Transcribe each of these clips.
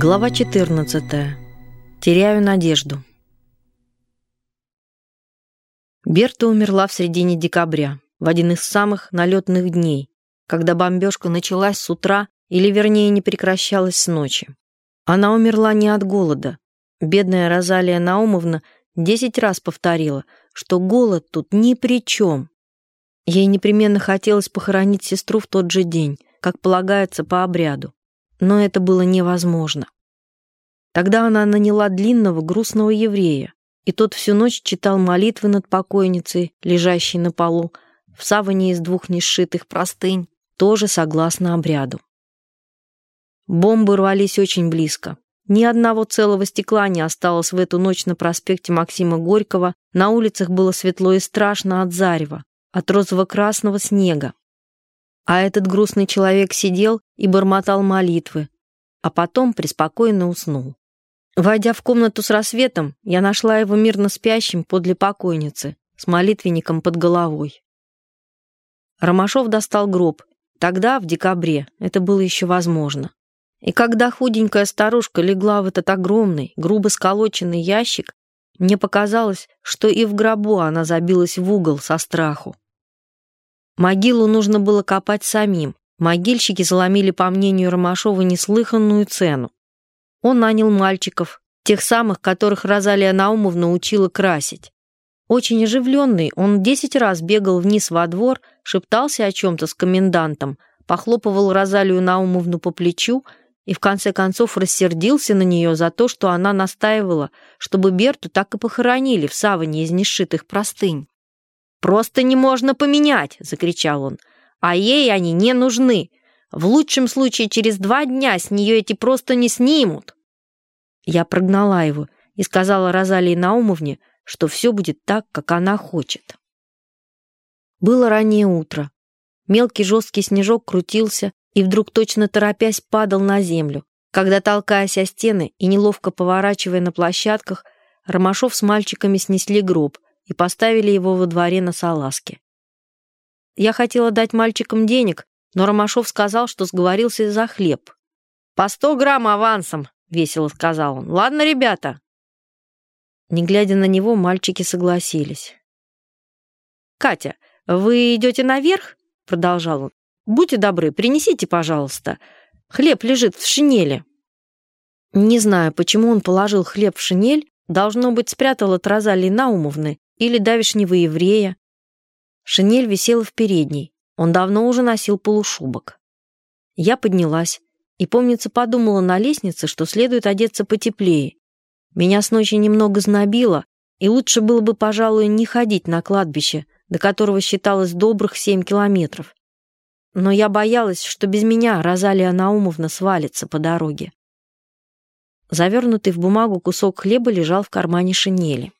Глава 14. Теряю надежду. Берта умерла в середине декабря, в один из самых налетных дней, когда бомбежка началась с утра или, вернее, не прекращалась с ночи. Она умерла не от голода. Бедная Розалия Наумовна десять раз повторила, что голод тут ни при чем. Ей непременно хотелось похоронить сестру в тот же день, как полагается по обряду но это было невозможно. Тогда она наняла длинного грустного еврея, и тот всю ночь читал молитвы над покойницей, лежащей на полу, в саване из двух несшитых простынь, тоже согласно обряду. Бомбы рвались очень близко. Ни одного целого стекла не осталось в эту ночь на проспекте Максима Горького, на улицах было светло и страшно от зарева, от розово-красного снега, а этот грустный человек сидел и бормотал молитвы, а потом преспокойно уснул. Войдя в комнату с рассветом, я нашла его мирно спящим подле покойницы, с молитвенником под головой. Ромашов достал гроб. Тогда, в декабре, это было еще возможно. И когда худенькая старушка легла в этот огромный, грубо сколоченный ящик, мне показалось, что и в гробу она забилась в угол со страху. Могилу нужно было копать самим. Могильщики заломили, по мнению Ромашова, неслыханную цену. Он нанял мальчиков, тех самых, которых Розалия Наумовна учила красить. Очень оживленный, он десять раз бегал вниз во двор, шептался о чем-то с комендантом, похлопывал Розалию Наумовну по плечу и в конце концов рассердился на нее за то, что она настаивала, чтобы Берту так и похоронили в саване из несшитых простынь. «Просто не можно поменять!» — закричал он. «А ей они не нужны. В лучшем случае через два дня с нее эти просто не снимут». Я прогнала его и сказала Розалии Наумовне, что все будет так, как она хочет. Было раннее утро. Мелкий жесткий снежок крутился и вдруг точно торопясь падал на землю, когда, толкаясь о стены и неловко поворачивая на площадках, Ромашов с мальчиками снесли гроб — и поставили его во дворе на салазке. Я хотела дать мальчикам денег, но Ромашов сказал, что сговорился за хлеб. «По сто грамм авансом», — весело сказал он. «Ладно, ребята». Не глядя на него, мальчики согласились. «Катя, вы идете наверх?» — продолжал он. «Будьте добры, принесите, пожалуйста. Хлеб лежит в шинели». Не знаю, почему он положил хлеб в шинель, должно быть, спрятал от Розалии Наумовны, или давишнего еврея. Шинель висела в передней. Он давно уже носил полушубок. Я поднялась и, помнится, подумала на лестнице, что следует одеться потеплее. Меня с ночи немного знобило, и лучше было бы, пожалуй, не ходить на кладбище, до которого считалось добрых семь километров. Но я боялась, что без меня Розалия Наумовна свалится по дороге. Завернутый в бумагу кусок хлеба лежал в кармане шинели.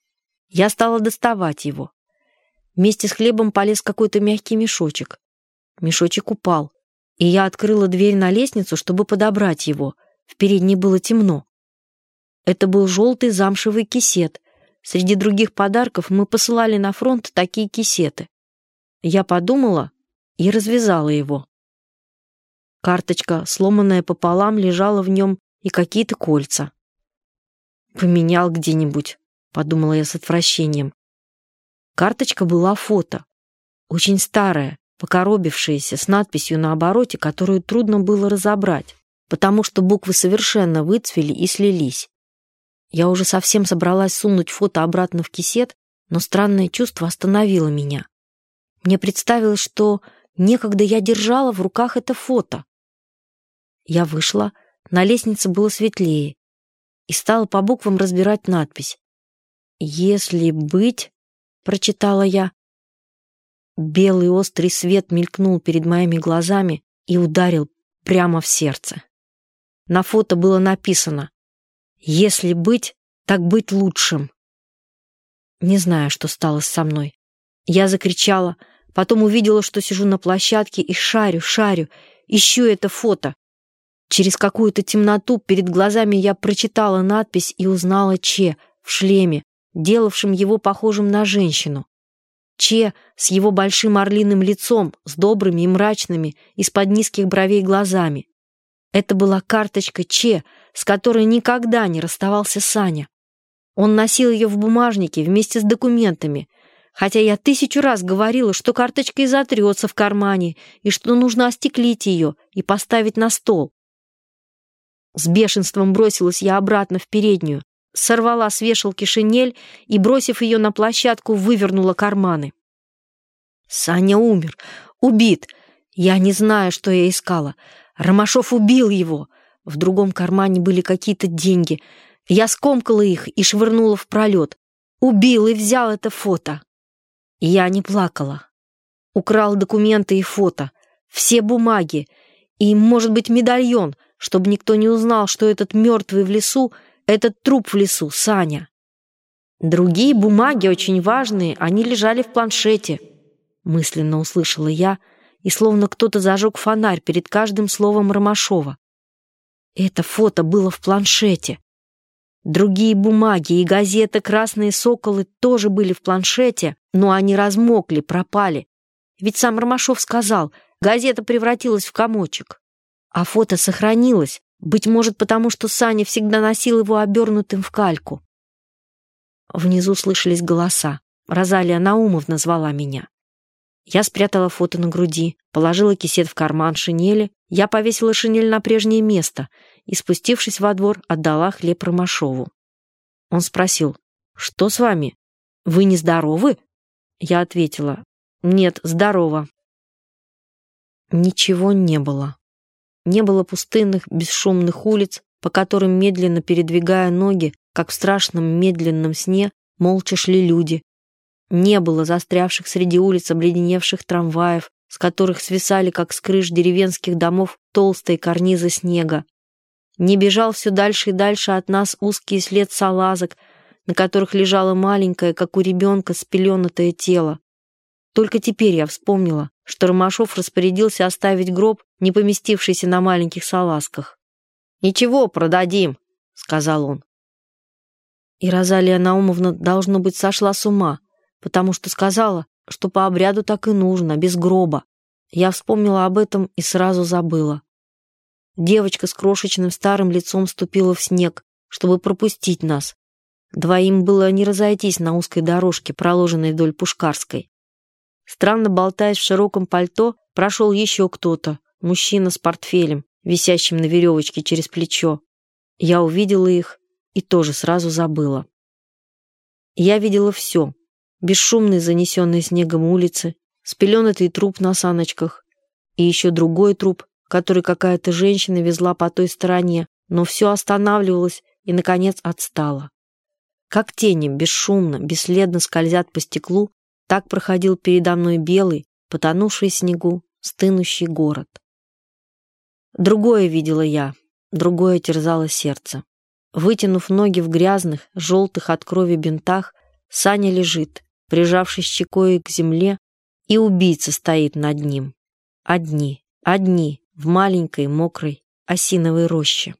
Я стала доставать его. Вместе с хлебом полез какой-то мягкий мешочек. Мешочек упал, и я открыла дверь на лестницу, чтобы подобрать его. В передней было темно. Это был желтый замшевый кисет. Среди других подарков мы посылали на фронт такие кисеты. Я подумала и развязала его. Карточка, сломанная пополам, лежала в нем и какие-то кольца. Поменял где-нибудь, — подумала я с отвращением. Карточка была фото. Очень старая, покоробившаяся, с надписью на обороте, которую трудно было разобрать, потому что буквы совершенно выцвели и слились. Я уже совсем собралась сунуть фото обратно в кисет, но странное чувство остановило меня. Мне представилось, что некогда я держала в руках это фото. Я вышла, на лестнице было светлее, и стала по буквам разбирать надпись. «Если быть...» — прочитала я. Белый острый свет мелькнул перед моими глазами и ударил прямо в сердце. На фото было написано «Если быть, так быть лучшим». Не знаю, что стало со мной. Я закричала, потом увидела, что сижу на площадке и шарю, шарю, ищу это фото. Через какую-то темноту перед глазами я прочитала надпись и узнала Че в шлеме, делавшим его похожим на женщину. Че с его большим орлиным лицом, с добрыми и мрачными, из-под низких бровей глазами. Это была карточка Че, с которой никогда не расставался Саня. Он носил ее в бумажнике вместе с документами, хотя я тысячу раз говорила, что карточка изотрется в кармане и что нужно остеклить ее и поставить на стол. С бешенством бросилась я обратно в переднюю, сорвала с вешалки шинель и, бросив ее на площадку, вывернула карманы. Саня умер, убит. Я не знаю, что я искала. Ромашов убил его. В другом кармане были какие-то деньги — я скомкала их и швырнула в пролет. Убил и взял это фото. Я не плакала. Украл документы и фото, все бумаги и, может быть, медальон, чтобы никто не узнал, что этот мертвый в лесу, этот труп в лесу, Саня. Другие бумаги, очень важные, они лежали в планшете. Мысленно услышала я, и словно кто-то зажег фонарь перед каждым словом Ромашова. Это фото было в планшете. Другие бумаги и газеты «Красные соколы» тоже были в планшете, но они размокли, пропали. Ведь сам Ромашов сказал, газета превратилась в комочек. А фото сохранилось, быть может, потому что Саня всегда носил его обернутым в кальку. Внизу слышались голоса. Розалия Наумовна звала меня. Я спрятала фото на груди, положила кисет в карман шинели, я повесила шинель на прежнее место и, спустившись во двор, отдала хлеб Ромашову. Он спросил, «Что с вами? Вы не здоровы?» Я ответила, «Нет, здорово». Ничего не было. Не было пустынных, бесшумных улиц, по которым, медленно передвигая ноги, как в страшном медленном сне, молча шли люди. Не было застрявших среди улиц обледеневших трамваев, с которых свисали, как с крыш деревенских домов, толстые карнизы снега. Не бежал все дальше и дальше от нас узкий след салазок, на которых лежало маленькое, как у ребенка, спеленатое тело. Только теперь я вспомнила, что Ромашов распорядился оставить гроб, не поместившийся на маленьких салазках. «Ничего, продадим», — сказал он. И Розалия Наумовна, должно быть, сошла с ума, потому что сказала, что по обряду так и нужно, без гроба. Я вспомнила об этом и сразу забыла. Девочка с крошечным старым лицом ступила в снег, чтобы пропустить нас. Двоим было не разойтись на узкой дорожке, проложенной вдоль Пушкарской. Странно болтаясь в широком пальто, прошел еще кто-то, мужчина с портфелем, висящим на веревочке через плечо. Я увидела их и тоже сразу забыла. Я видела все. Бесшумные занесенные снегом улицы, спеленатый труп на саночках и еще другой труп, который какая-то женщина везла по той стороне, но все останавливалось и, наконец, отстало. Как тени бесшумно, бесследно скользят по стеклу, так проходил передо мной белый, потонувший снегу, стынущий город. Другое видела я, другое терзало сердце. Вытянув ноги в грязных, желтых от крови бинтах, Саня лежит, прижавшись щекой к земле, и убийца стоит над ним. Одни, одни, в маленькой мокрой осиновой роще.